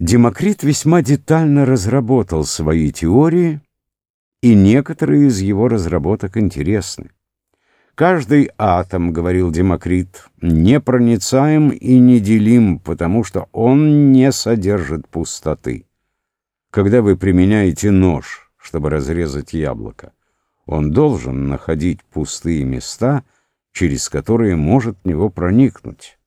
Демокрит весьма детально разработал свои теории, и некоторые из его разработок интересны. Каждый атом, говорил Демокрит, непроницаем и неделим, потому что он не содержит пустоты. Когда вы применяете нож, чтобы разрезать яблоко, он должен находить пустые места, через которые может в него проникнуть.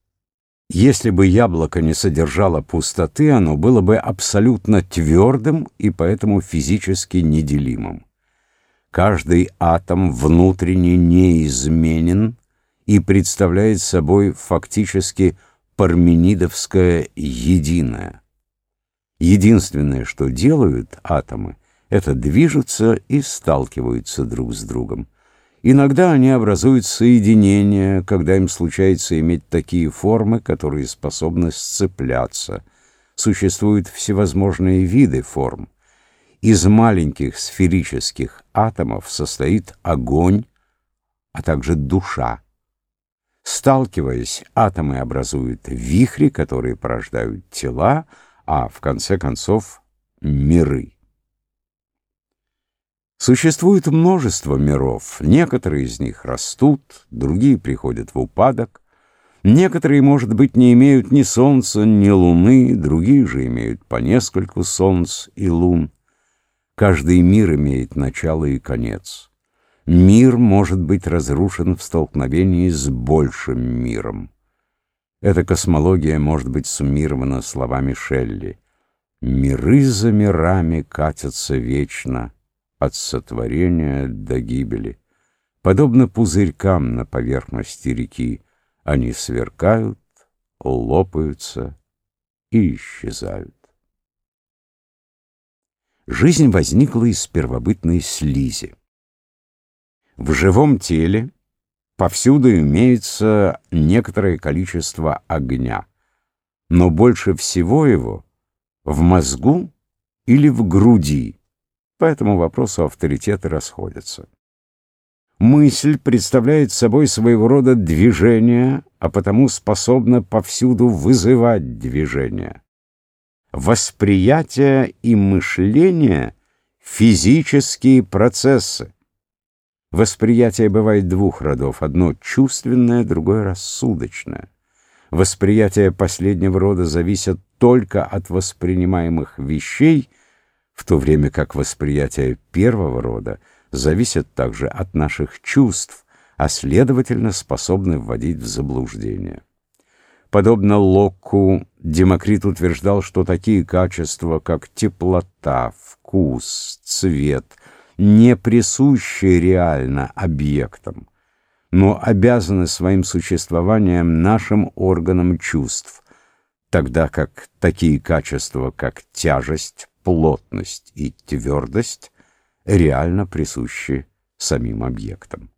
Если бы яблоко не содержало пустоты, оно было бы абсолютно твердым и поэтому физически неделимым. Каждый атом внутренне неизменен и представляет собой фактически парменидовское единое. Единственное, что делают атомы, это движутся и сталкиваются друг с другом. Иногда они образуют соединения, когда им случается иметь такие формы, которые способны сцепляться. Существуют всевозможные виды форм. Из маленьких сферических атомов состоит огонь, а также душа. Сталкиваясь, атомы образуют вихри, которые порождают тела, а в конце концов миры. Существует множество миров, некоторые из них растут, другие приходят в упадок, некоторые, может быть, не имеют ни солнца, ни луны, другие же имеют по нескольку солнц и лун. Каждый мир имеет начало и конец. Мир может быть разрушен в столкновении с большим миром. Эта космология может быть суммирована словами Шелли. «Миры за мирами катятся вечно» от сотворения до гибели. Подобно пузырькам на поверхности реки, они сверкают, лопаются и исчезают. Жизнь возникла из первобытной слизи. В живом теле повсюду имеется некоторое количество огня, но больше всего его в мозгу или в груди, по этому вопросу авторитеты расходятся. Мысль представляет собой своего рода движение, а потому способна повсюду вызывать движение. Восприятие и мышление — физические процессы. Восприятие бывает двух родов. Одно чувственное, другое рассудочное. Восприятие последнего рода зависит только от воспринимаемых вещей — в то время как восприятие первого рода зависит также от наших чувств, а следовательно способны вводить в заблуждение. Подобно Локку, Демокрит утверждал, что такие качества, как теплота, вкус, цвет, не присущи реально объектам, но обязаны своим существованием нашим органам чувств, тогда как такие качества, как тяжесть, плотность и твердость реально присущи самим объектам.